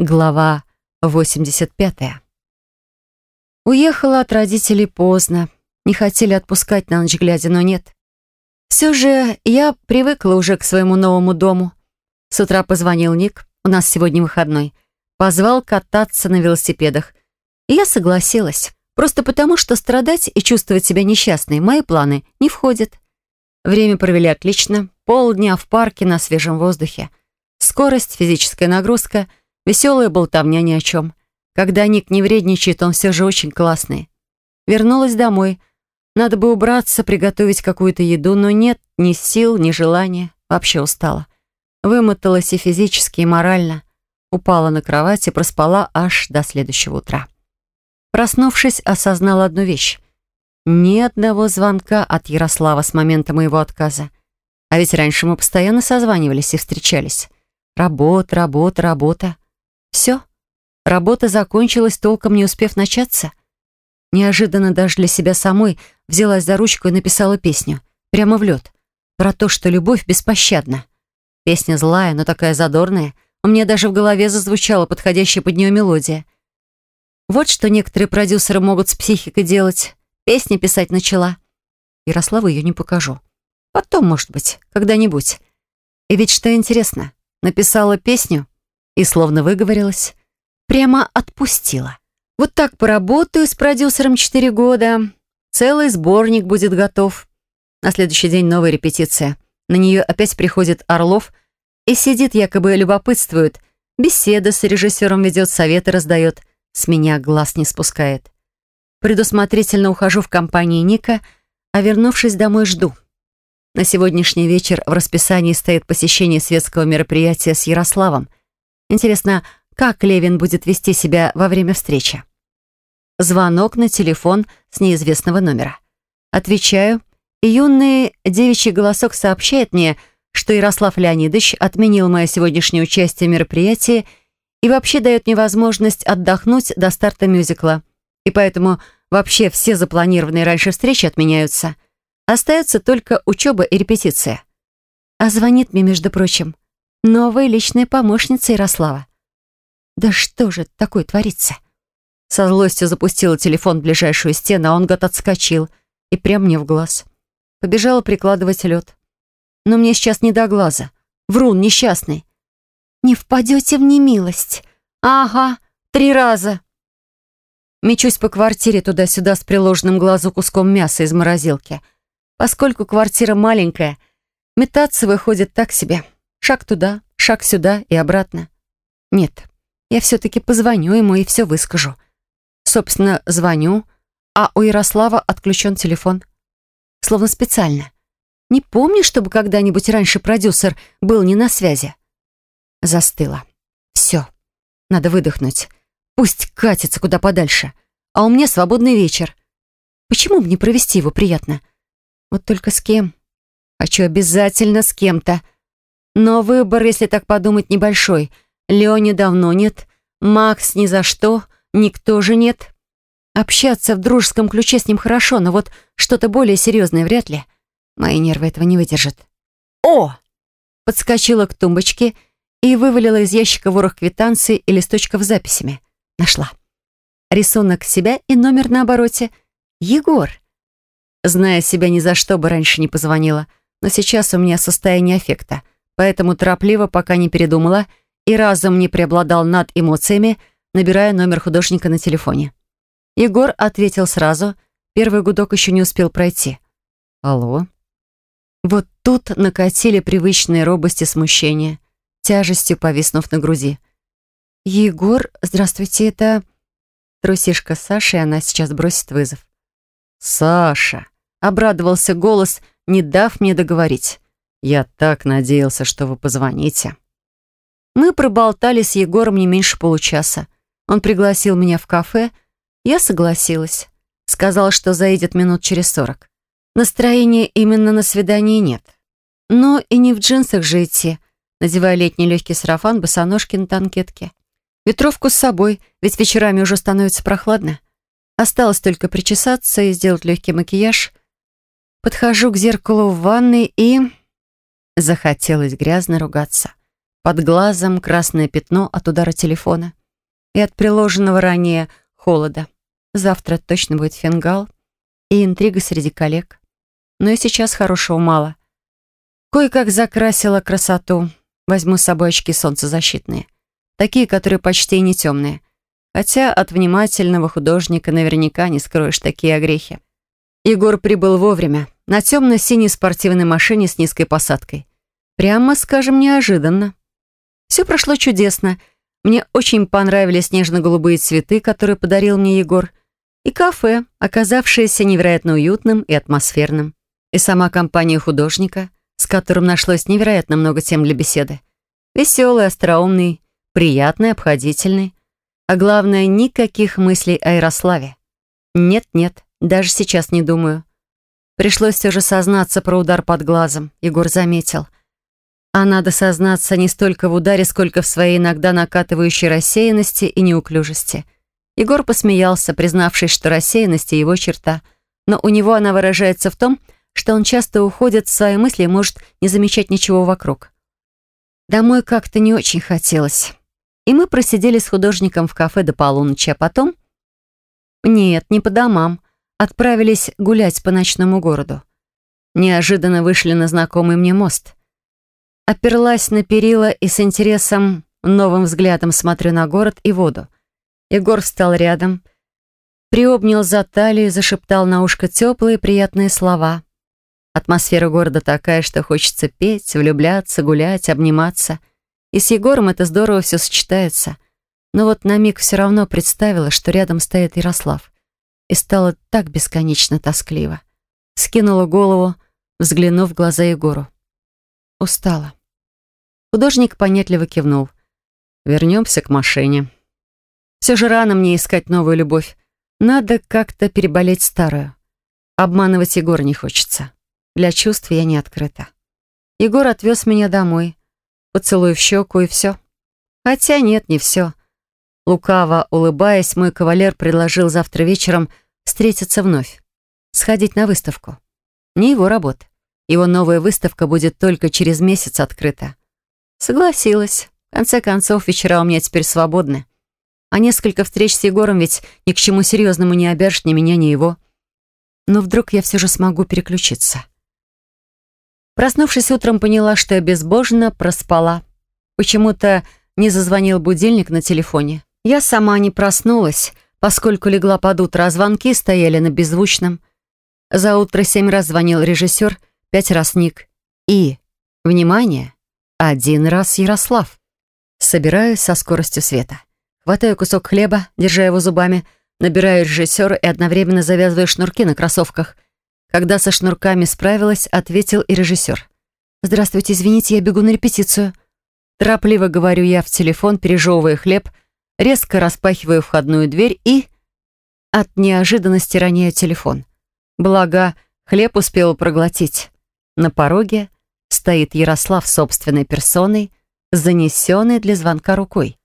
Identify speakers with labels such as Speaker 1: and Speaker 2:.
Speaker 1: Глава 85. Уехала от родителей поздно. Не хотели отпускать на ночь глядя, но нет. Все же я привыкла уже к своему новому дому. С утра позвонил Ник, у нас сегодня выходной. Позвал кататься на велосипедах. И я согласилась. Просто потому, что страдать и чувствовать себя несчастной мои планы не входят. Время провели отлично. Полдня в парке на свежем воздухе. Скорость, физическая нагрузка — Веселая болтовня ни о чем. Когда Ник не вредничает, он все же очень классный. Вернулась домой. Надо бы убраться, приготовить какую-то еду, но нет ни сил, ни желания. Вообще устала. Вымоталась и физически, и морально. Упала на кровать и проспала аж до следующего утра. Проснувшись, осознала одну вещь. Ни одного звонка от Ярослава с момента моего отказа. А ведь раньше мы постоянно созванивались и встречались. Работа, работа, работа. Все. Работа закончилась, толком не успев начаться. Неожиданно даже для себя самой взялась за ручку и написала песню. Прямо в лед. Про то, что любовь беспощадна. Песня злая, но такая задорная. У меня даже в голове зазвучала подходящая под нее мелодия. Вот что некоторые продюсеры могут с психикой делать. Песни писать начала. Ярославу ее не покажу. Потом, может быть, когда-нибудь. И ведь что интересно, написала песню, и словно выговорилась, прямо отпустила. Вот так поработаю с продюсером четыре года. Целый сборник будет готов. На следующий день новая репетиция. На нее опять приходит Орлов и сидит, якобы любопытствует. Беседа с режиссером ведет, советы раздает. С меня глаз не спускает. Предусмотрительно ухожу в компании Ника, а вернувшись домой, жду. На сегодняшний вечер в расписании стоит посещение светского мероприятия с Ярославом. Интересно, как Левин будет вести себя во время встречи? Звонок на телефон с неизвестного номера. Отвечаю, и юный девичий голосок сообщает мне, что Ярослав Леонидович отменил мое сегодняшнее участие в мероприятии и вообще дает мне возможность отдохнуть до старта мюзикла. И поэтому вообще все запланированные раньше встречи отменяются. Остается только учеба и репетиция. А звонит мне, между прочим, Новая личная помощница Ярослава. Да что же такое творится? Со злостью запустила телефон в ближайшую стену, а он год отскочил и прямо мне в глаз. Побежала прикладывать лед. Но мне сейчас не до глаза. Врун несчастный. Не впадете в немилость. Ага, три раза. Мечусь по квартире туда-сюда с приложенным глазу куском мяса из морозилки. Поскольку квартира маленькая, метаться выходит так себе. Шаг туда, шаг сюда и обратно. Нет, я все-таки позвоню ему и все выскажу. Собственно, звоню, а у Ярослава отключен телефон. Словно специально. Не помню, чтобы когда-нибудь раньше продюсер был не на связи. Застыла. Все. Надо выдохнуть. Пусть катится куда подальше. А у меня свободный вечер. Почему бы не провести его приятно? Вот только с кем? Хочу обязательно с кем-то. Но выбор, если так подумать, небольшой. Леони давно нет, Макс ни за что, никто же нет. Общаться в дружеском ключе с ним хорошо, но вот что-то более серьезное вряд ли. Мои нервы этого не выдержат. «О!» Подскочила к тумбочке и вывалила из ящика ворох квитанций и листочков с записями. Нашла. Рисунок себя и номер на обороте. «Егор!» Зная себя, ни за что бы раньше не позвонила, но сейчас у меня состояние аффекта — поэтому торопливо, пока не передумала, и разум не преобладал над эмоциями, набирая номер художника на телефоне. Егор ответил сразу, первый гудок еще не успел пройти. «Алло?» Вот тут накатили привычные робости смущения, тяжестью повиснув на груди. «Егор, здравствуйте, это...» Трусишка Саши, и она сейчас бросит вызов. «Саша!» — обрадовался голос, не дав мне договорить. Я так надеялся, что вы позвоните. Мы проболтали с Егором не меньше получаса. Он пригласил меня в кафе. Я согласилась. Сказал, что заедет минут через сорок. Настроения именно на свидание нет. Но и не в джинсах же идти, надевая летний легкий сарафан, босоножки на танкетке. Ветровку с собой, ведь вечерами уже становится прохладно. Осталось только причесаться и сделать легкий макияж. Подхожу к зеркалу в ванной и... Захотелось грязно ругаться. Под глазом красное пятно от удара телефона. И от приложенного ранее холода. Завтра точно будет фингал и интрига среди коллег. Но и сейчас хорошего мало. Кое-как закрасила красоту. Возьму с собой очки солнцезащитные. Такие, которые почти не темные. Хотя от внимательного художника наверняка не скроешь такие огрехи. Егор прибыл вовремя, на темно-синей спортивной машине с низкой посадкой. Прямо, скажем, неожиданно. Все прошло чудесно. Мне очень понравились нежно-голубые цветы, которые подарил мне Егор, и кафе, оказавшееся невероятно уютным и атмосферным, и сама компания художника, с которым нашлось невероятно много тем для беседы. Веселый, остроумный, приятный, обходительный. А главное, никаких мыслей о Ярославе. Нет-нет, даже сейчас не думаю. Пришлось все же сознаться про удар под глазом. Егор заметил. А надо сознаться не столько в ударе, сколько в своей иногда накатывающей рассеянности и неуклюжести. Егор посмеялся, признавшись, что рассеянность — его черта. Но у него она выражается в том, что он часто уходит в свои мысли и может не замечать ничего вокруг. Домой как-то не очень хотелось. И мы просидели с художником в кафе до полуночи, а потом... Нет, не по домам отправились гулять по ночному городу. Неожиданно вышли на знакомый мне мост. Оперлась на перила и с интересом, новым взглядом смотрю на город и воду. Егор встал рядом, приобнял за талию и зашептал на ушко теплые приятные слова. Атмосфера города такая, что хочется петь, влюбляться, гулять, обниматься. И с Егором это здорово все сочетается. Но вот на миг все равно представила, что рядом стоит Ярослав и стало так бесконечно тоскливо. Скинула голову, взглянув в глаза Егору. Устала. Художник понятливо кивнул. Вернемся к машине. Все же рано мне искать новую любовь. Надо как-то переболеть старую. Обманывать Егора не хочется. Для чувств я не открыта. Егор отвез меня домой. Поцелуй в щеку и все. Хотя нет, не все. Лукаво улыбаясь, мой кавалер предложил завтра вечером встретиться вновь. Сходить на выставку. Не его работа. Его новая выставка будет только через месяц открыта. Согласилась. В конце концов, вечера у меня теперь свободны. А несколько встреч с Егором ведь ни к чему серьезному не обяжет ни меня, ни его. Но вдруг я все же смогу переключиться. Проснувшись утром, поняла, что я безбожно проспала. Почему-то не зазвонил будильник на телефоне. Я сама не проснулась, поскольку легла под утро, а звонки стояли на беззвучном. За утро семь раз звонил режиссер, пять раз Ник. И, внимание, один раз Ярослав. Собираюсь со скоростью света. Хватаю кусок хлеба, держа его зубами, набираю режиссера и одновременно завязываю шнурки на кроссовках. Когда со шнурками справилась, ответил и режиссер. «Здравствуйте, извините, я бегу на репетицию». Торопливо говорю я в телефон, пережевывая хлеб, резко распахиваю входную дверь и... От неожиданности роняю телефон. Благо, хлеб успел проглотить. На пороге стоит Ярослав собственной персоной, занесенный для звонка рукой.